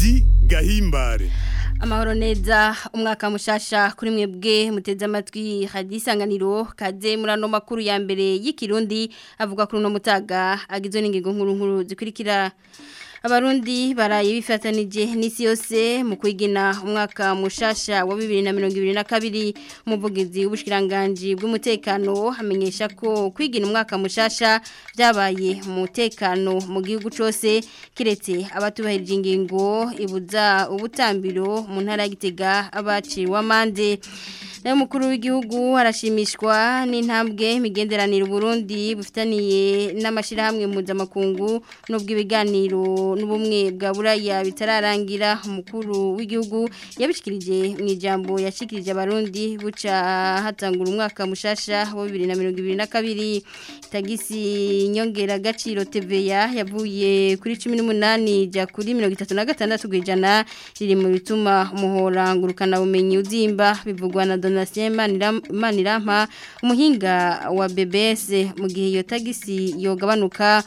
muyahimbare amahoro neza umwaka mushasha kuri mwebwe muteze amatwi hari isanganiro kaze muri makuru ya mbere y'ikirundi avuga kuri uno mutaga agizwe n'ingingo nkuru nkuru zikurikira abarundi baraye bifatanije n'isi yose mu kwigina umwaka mushasha wa bibiri na mirongo ibiri na kabiri umuvugizi w'ubushikiranganji bw'umutekano amenyesha ko kwigina umwaka mushasha byabaye umutekano mu gihugu cyose kiretse abatubahirije ingingo ibuza ubutambiro mu ntara ya gitega abaciwe amande nawe umukuru w'igihugu arashimishwa n'intambwe imigenderanire Burundi bufitaniye n'amashyirahamwe mpuzamakungu n'ubw'ibiganiro n'ubumwe bwa buraya bitararangira umukuru w'igihugu yabishikirije mu ijambo yashikirije abarundi buca hatangura umwaka mushasha wa bibiri na mirongo ibiri na kabiri tagisi nyongeragaciro teveya yavuye kuri cumi n'umunani jya kuri mirongo itatu na gatandatu ku ijana riri mu bituma umuhora ngurukana bumenyi uzimba bivugwa na Donatien Manirama umuhinga wa BBS mu gihe iyo tagisi yogabanuka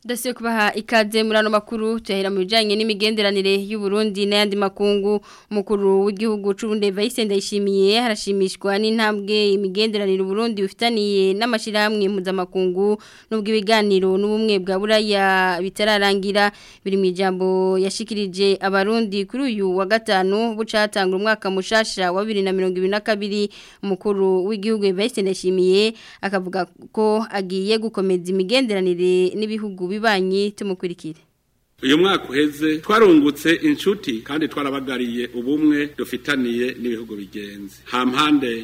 rudasi kubaha ikaze muri ano makuru tuyahera mu bijyanye n'imigenderanire y'uburundi n'ayandi makungu umukuru w'igihugu c'uburundi Evariste Ndayishimiye harashimishwa n'intambwe imigenderanire uburundi bufitaniye n'amashyirahamwe mpuzamakungu n'ubwo ibiganiro n'ubumwe ya buraya bitararangira biri mu ijambo yashikirije abarundi kuri uyu wa gatanu bucatanga umwaka mushasha wa 2022 umukuru w'igihugu Evariste Ndayishimiye akavuga ko agiye gukomeza imigenderanire n'ibihugu y'ububanyi tumukurikire uyu mwaka uheze twarungutse inshuti kandi twarabagariye ubumwe dufitaniye n'ibihugu bigenzi ha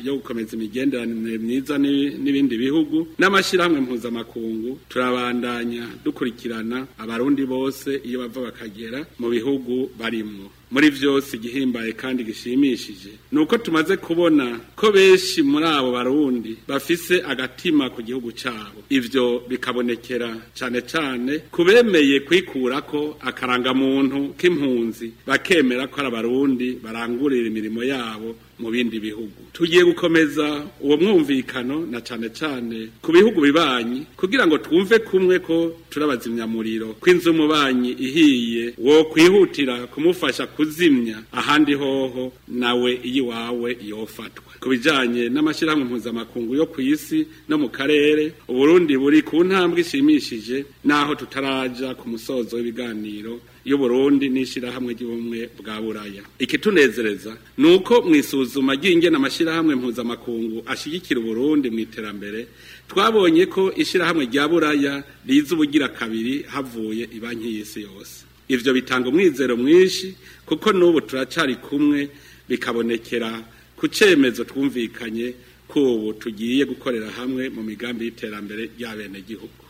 yo gukomeza imigenderanire myiza n'ibindi bihugu n'amashyirahamwe mpuzamakungu turabandanya dukurikirana abarundi bose iyo bava bakagera mu bihugu barimo muri byose gihimbaye kandi gishimishije Nuko tumaze kubona ko benshi muri abo barundi bafise agatima ku gihugu cyabo ibyo bikabonekera cyane cyane ku bemeye kwikura ko akarangamuntu k'impunzi bakemera ko ari abarundi barangurira imirimo yabo mu bindi bihugu tugiye gukomeza uwo mwumvikano na cyane cyane ku bihugu bibanyi kugira ngo twumve kumwe ko turabazimyamuriro kw'inzu umubanyi ihiye wo kwihutira kumufasha kuzimya ahandi hoho nawe iyiwawe yofatwa ku bijyanye n'amashyirahamwe mpuzamakungu yo ku isi no mu karere uburundi buri ku ntambwe ishimishije n'aho tutaraja ku musozo w'ibiganiro y'uburundi n'ishyirahamwe ry'ubumwe bwa buraya ikitunezereza ni uko mu isuzuma ry'ingena amashyirahamwe mpuzamakungu ashyigikira uburundi mu iterambere twabonye ko ishyirahamwe rya buraya riza ubugira kabiri havuye banki y'isi yose ibyo bitanga umwizero mwinshi kuko n'ubu turacari kumwe bikabonekera ku cyemezo twumvikanye ko ubu tugiye gukorera hamwe mu migambi y'iterambere ry'abenegihugu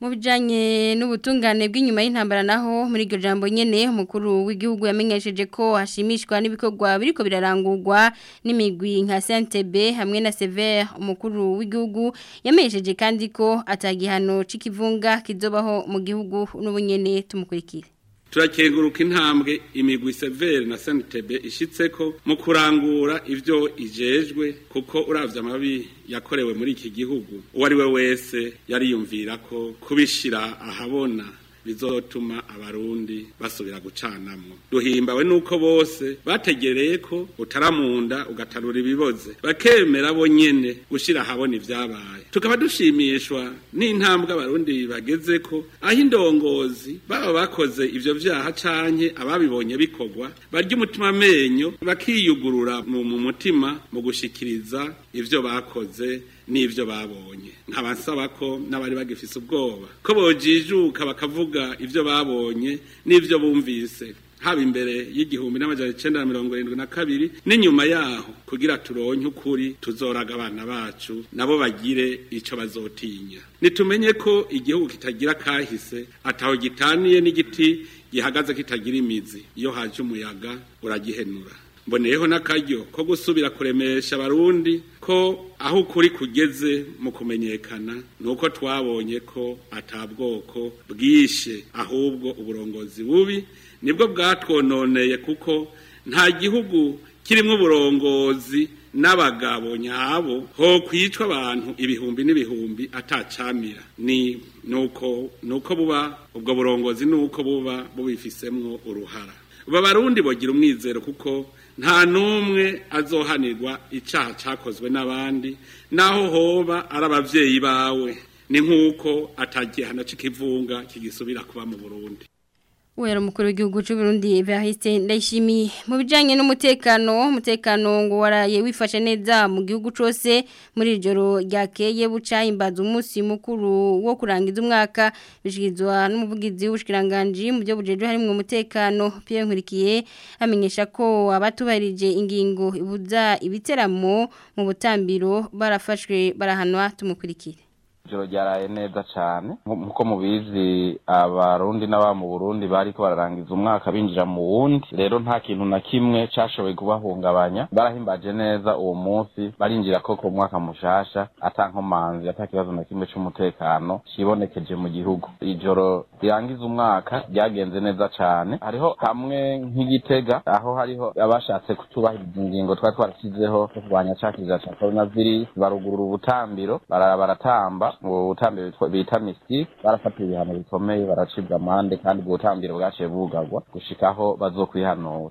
mu bijyanye n'ubutungane bw'inyuma y'intambara naho muri iryo jambo nyine umukuru w'igihugu yamenyesheje ko ashimishwa n'ibikorwa biriko birarangurwa n'imigwi nka sentebe hamwe na severe umukuru w'igihugu yamenyesheje kandi ko atagihano c'ikivunga kizobaho mu gihugu n'ubunyene tumukurikire turakenguruka intambwe imigwi severi na sanitebe ishyitse ko mu kurangura ibyo ijejwe kuko urabya amabi yakorewe muri iki gihugu uwo ari we wese yariyumvira ko kubishyira ahabona bizotuma abarundi basubira gucanamwo duhimbawe nuko bose bategereye ko utaramunda ugatarura ibiboze bakemera bo nyene gushira habona ivyabaye tukaba dushimishwa n'intambwe abarundi bageze ko aho indongozi baba bakoze ivyo vyaha canke ababibonye bikogwa barya umutima amenyo bakiyugurura mu mutima mu gushikiriza ivyo bakoze n'ibyo babonye nkabasaba ko n'abari bagifise ubwoba ko bojijuka bakavuga ibyo babonye n'ibyo bumvise haba imbere y'igihumbi n'amajana icyenda na mirongo irindwi na kabiri n'inyuma yaho kugira turonke ukuri tuzoraga abana bacu nabo bagire icyo bazotinya nitumenye ko igihugu kitagira kahise ataho gitaniye n'igiti gihagaze kitagira imizi iyo haje umuyaga uragihenura mboneyeho n'akaryo ko gusubira kuremesha abarundi ko aho ukuri kugeze mu kumenyekana nuko twabonye ko atabwoko bwishe ahubwo uburongozi bubi nibwo bwatwononeye kuko nta gihugu kirimo uburongozi n'abagabo nyabo ho kwicwa abantu ibihumbi n'ibihumbi atacamira ni nuko nuko buba ubwo burongozi nuko buba bubifisemo uruhara baba barundi bogira umwizero kuko nta n'umwe azohanirwa icyaha cyakozwe n'abandi naho hoba ari bawe ni nk'uko atagihana cy'ikivunga kigisubira kuba mu burundi Uwera mukuru w'igihugu cy'u Burundi Evariste Ndayishimiye mu bijanye n'umutekano umutekano ngo waraye wifashe neza mu gihugu cyose muri joro ryakeye buca imbaza umunsi mukuru wo kurangiza umwaka bishigizwa n'umuvugizi w'ubushikiranganje mu byo bujeje harimo umutekano Pierre Nkurikiye amenyesha ko abatubarije ingingo ibuza ibiteramo mu butambiro barafashwe barahanwa tumukurikira ijoro ryaraye neza cyane nk'uko mubizi abarundi mu burundi bari ko bararangiza umwaka binjira mu wundi rero nta kintu na kimwe cyashoboye kubahungabanya barahimbaje neza uwo munsi barinjira koko umwaka mushasha atankomanzi nkomanzi kibazo na kimwe cy'umutekano kibonekeje mu gihugu ijoro rirangiza umwaka ryagenze neza cyane hariho hamwe nk'igitega aho hariho abashatse kutubahiriza ingingo twari twarashyizeho kurwanya cya kiza cya coronavirus barugurura ubutambiro barara baratamba ubutambiro bita misi barafata ibihano bikomeye baracibwa amande kandi ubwo butambiro bwaciye bugagwa aho bazokwihanura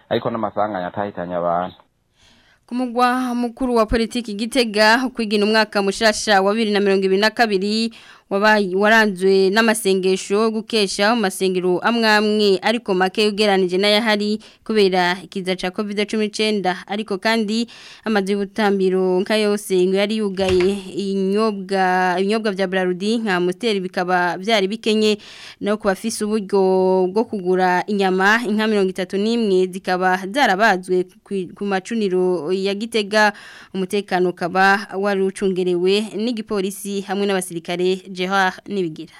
ariko n'amasanganya atahitanye abantu ku mugwa mukuru wa politiki gitega kwigina umwaka mushasha wa bibiri na mirongo ibiri na kabiri waranzwe n'amasengesho gukesha mu masengero amwe amwe ariko make ugeranije hari kubera kiza cha covid cumi ariko kandi amazu y'ubutambiro nka yose ngo yari yugaye ibinyobwa bya burarudi nka moteri bikaba byari bikenye no ku bafise uburyo bwo kugura inyama inka mirongo itatu n'imwe zikaba zarabazwe ku macuniro ya gitega umutekano ukaba wari ucungerewe n'igipolisi hamwe n'abasirikare jeho nibigira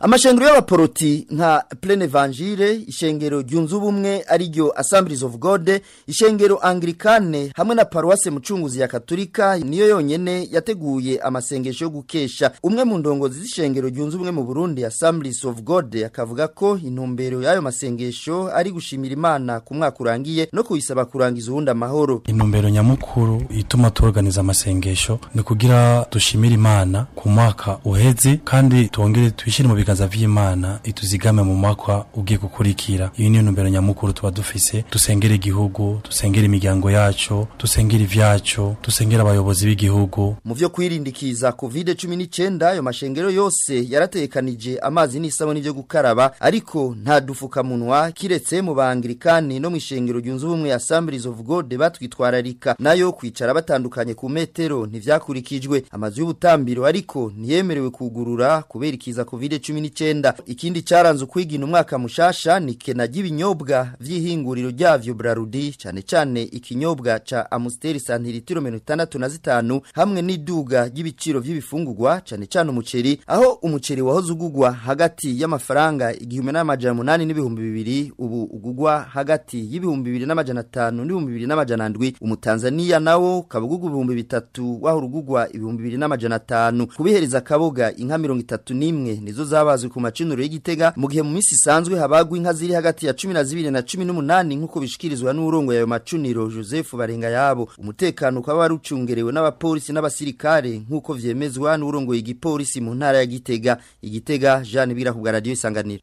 amashengero y'abaporoti nka Plene Evangile ishengero ryunze ubumwe ari Assemblies of God ishengero Anglicane hamwe na Paroisse Mucunguzi ya Katolika niyo yonyine yateguye amasengesho yo gukesha umwe mu ndongozi z'ishengero ryunze ubumwe mu Burundi Assemblies of God akavuga ko intumbero y'ayo masengesho ari gushimira Imana ku mwaka urangiye no kuyisaba kurangiza uwundi amahoro intumbero nyamukuru ituma tuorganiza amasengesho ni kugira dushimire Imana ku mwaka uheze kandi tongere twishyire mu ibiganza by'imana ituzigame mu makwa ugiye gukurikira iyi niyo ntumbero nyamukuru tuba dufise dusengera igihugu dusengera imiryango yacu dusengera ibyacu dusengera abayobozi b'igihugu mu byo kwirindikiza covid cumi n'icyenda ayo mashengero yose yaratekanije amazi n'isabune byo gukaraba ariko nta dufukamunwa kiretse mu bangirikani no mu ishengero ryunze ubumwe ya sambirizi ofu gode batwitwararika nayo kwicara batandukanye ku metero ntivyakurikijwe amazu y'ubutambiro ariko ntiyemerewe kugurura kubera ikiza covid cumi cumi n'icyenda ikindi cyaranze ukwigina umwaka mushasha ni kena ry'ibinyobwa by'ihinguriro ryavyo Brarudi cyane cyane ikinyobwa ca Amusteri santiritiro 65 hamwe n'iduga ry'ibiciro by'ibifungurwa cyane cyane umuceri aho umuceri wahoze ugugwa hagati y'amafaranga igihumbi n'amajana munani n'ibihumbi bibiri ubu ugugwa hagati y'ibihumbi bibiri n'amajana atanu n'ibihumbi bibiri n'amajana ndwi umutanzaniya nawo ukaba ugugwa ibihumbi bitatu wahora ugugwa ibihumbi bibiri n'amajana atanu kubihereza akaboga inka mirongo itatu n'imwe nizo zaba babazwe ku macinuro y'igitega mu gihe mu minsi isanzwe habagwa inka ziri hagati ya cumi na zibiri na cumi n’umunani nkuko bishikirizwa n'urongo yayo macuniro Joseph Barenga yabo umutekano ukaba warucungerewe n'abapolisi n'abasirikare nkuko vyemezwa n'urongo y'igipolisi mu ntara ya Gitega igitega Jean Bira ku radio isanganiro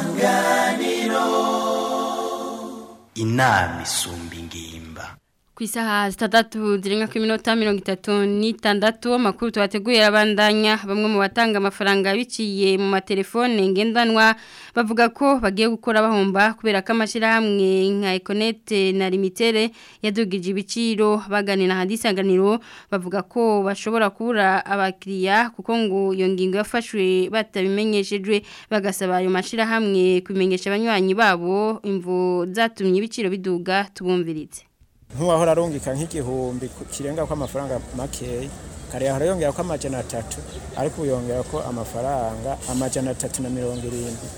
isanganiro inama isumba ingimba ku isaha zitandatu zirenga ku minota mirongo itatu n'itandatu amakuru tubateguye abandanya bamwe mu batanga amafaranga biciye mu telefone ngendanwa bavuga ko bagiye gukora bahomba kubera ko amashyirahamwe nka ekonete na limitere yadugije ibiciro baganira ahandi isanganiro bavuga ko bashobora kubura abakiriya kuko ngo iyo ngingo yafashwe batabimenyeshejwe bagasaba ayo mashyirahamwe kubimenyesha abanywanyi babo imvu zatumye ibiciro biduga tubumviritse nk'uwahora arungika nk'igihumbi kirenga ko amafaranga makeya kare ahora yongera ko amajana atatu ariko ubu yongera ko amafaranga amajana atatu na mirongo irindwi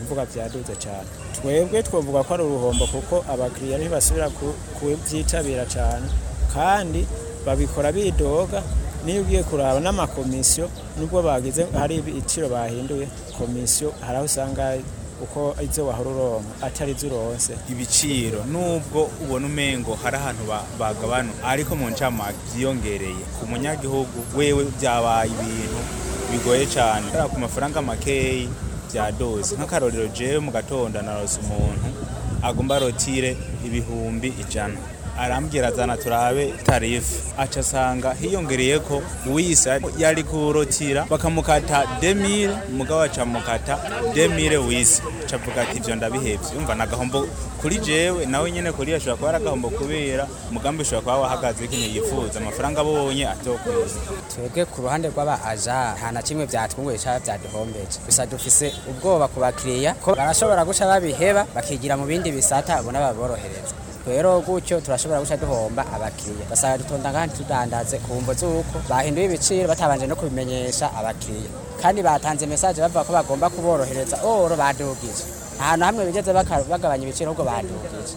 imvuga byaduze cyane twebwe twavuga ko ari uruhombo kuko abakiriya ntibasubira kubyitabira cyane kandi babikora bidoga niyo ugiye kuraba n'amakomisiyo nubwo bagize hari ibiciro bahinduye komisiyo hari aho usanga uko izo wahora uronka atari izo uronse ibiciro nubwo ubona umengo hari ahantu bagabano ariko mu ncamake byiyongereye ku munyagihugu wewe byabaye ibintu bigoye cyane ku mafaranga makeyi byadoze nk'akarorero jewe mu gatondo narose umuntu agomba rotire ibihumbi ijana arambwira azana turabe tarifu aca asanga hiyongereye ko wisa yari kurotira bakamukata demire mugabo acamukata demire wisa acavuga ati ivyo ndabihevye umva nagahombo kuri jewe nawe nyene kuri ashobora kuba aragahombo kubera umugambi ushobora kuba wahagaze ikintu yifuza amafaranga abonye atokwiza twebwe ku ruhande rw'aba aja nta na kimwe vyatwunguye cyaba vyaduhombeje gusa dufise ubwoba ku bakiriya ko barashobora guca babiheba bakigira mu bindi bisata abona baborohereza rero gutyo turashobora guca duhomba abakiriya basaba dutonda kandi tudandaze ku mvo z'uko bahinduye ibiciro batabanje no kubimenyesha abakiriya kandi batanze mesaje bavuga ko bagomba kuborohereza oro badugije ahantu hamwe bigeze bagabanya ibiciro ahubwo badugije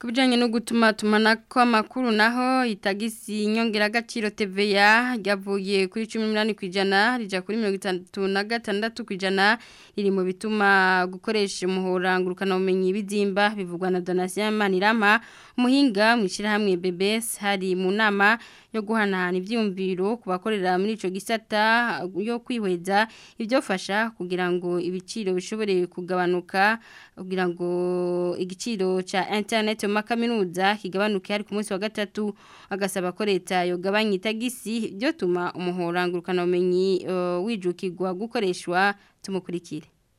ku bijyanye no gutuma tumana kw'amakuru naho itagisi inyongeragaciro TVA ryavuye kuri cumi n'umunani ku ijana rijya kuri mirongo itandatu na gatandatu ku ijana mu bituma gukoresha umuhorangurukanabumenyi b'idimba bivugwa na donasiyo y'amanirama umuhinga mu ishyirahamwe bebesi hari mu nama yo guhanahana ibyiyumviro ku bakorera muri icyo gisata yo kwihweza ibyofasha kugira ngo ibiciro bishobore kugabanuka kugira ngo igiciro cya internet mu makaminuza kigabanuke ari ku munsi wa gatatu agasaba ko leta yogabanya itagisi byotuma umuhorangurukanabumenyi wijukirwa gukoreshwa tumukurikire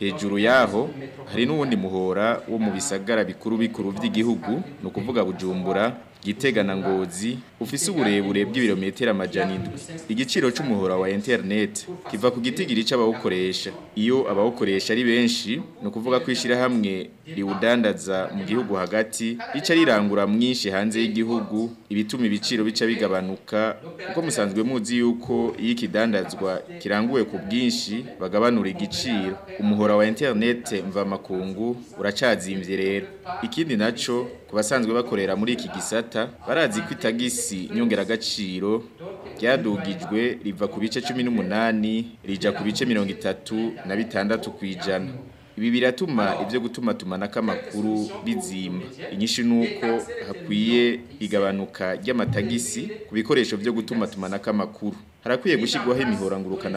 hejuru yaho hari n'uwundi muhora wo mu bisagara bikuru bikuru by'igihugu ni ukuvuga bujumbura gitega na ngozi ufise uburebure bw'ibirometero amajana indwi igiciro cy'umuhora wa interineti kiva ku gitigiri cy'abawukoresha iyo abawukoresha ari benshi ni ukuvuga ko ishyirahamwe riwudandaza mu gihugu hagati rica rirangura mwinshi hanze y'igihugu ibituma ibiciro bica bigabanuka kuko musanzwe muzi yuko iyo ikidandazwa kiranguwe ku bwinshi bagabanura igiciro umuhora wa interineti mvamakungu uracyazimbye rero ikindi nacyo ku basanzwe bakorera muri iki gisata Nyamata barazi ko itagisi nyongeragaciro ryadugijwe riva ku bice 18 rija ku bice 36 ku ijana ibi biratuma ibyo gutumatumanako amakuru bizimba inyinshi ni uko hakwiye igabanuka ry'amatagisi ku bikoresho byo gutuma gutumatumanako amakuru harakwiye gushyirwaho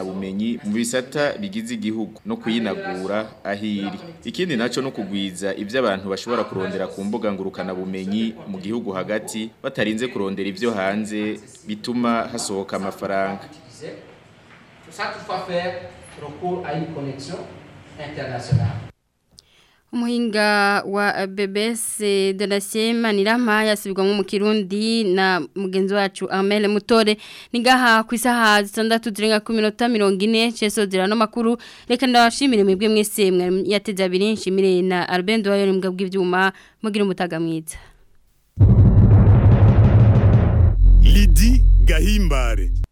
bumenyi mu bisata bigize igihugu no kuyinagura aho iri ikindi nacyo no kugwiza ibyo abantu bashobora kurondera ku mbuga bumenyi mu gihugu hagati batarinze kurondera ibyo hanze bituma hasohoka amafaranga internationale umuhinga wa BBS de la Sema nirama yasubirwamo mu Kirundi na mugenzi wacu Amel Mutore n’ingaha ku isaha 6 zirenga 10:40 ceso zira no makuru reka ndabashimire mwebwe mwese mwari yateze abiri nshimire na Albendo wayo nimbwa bw'ivyuma mugira umutaga mwiza Lidi Gahimbare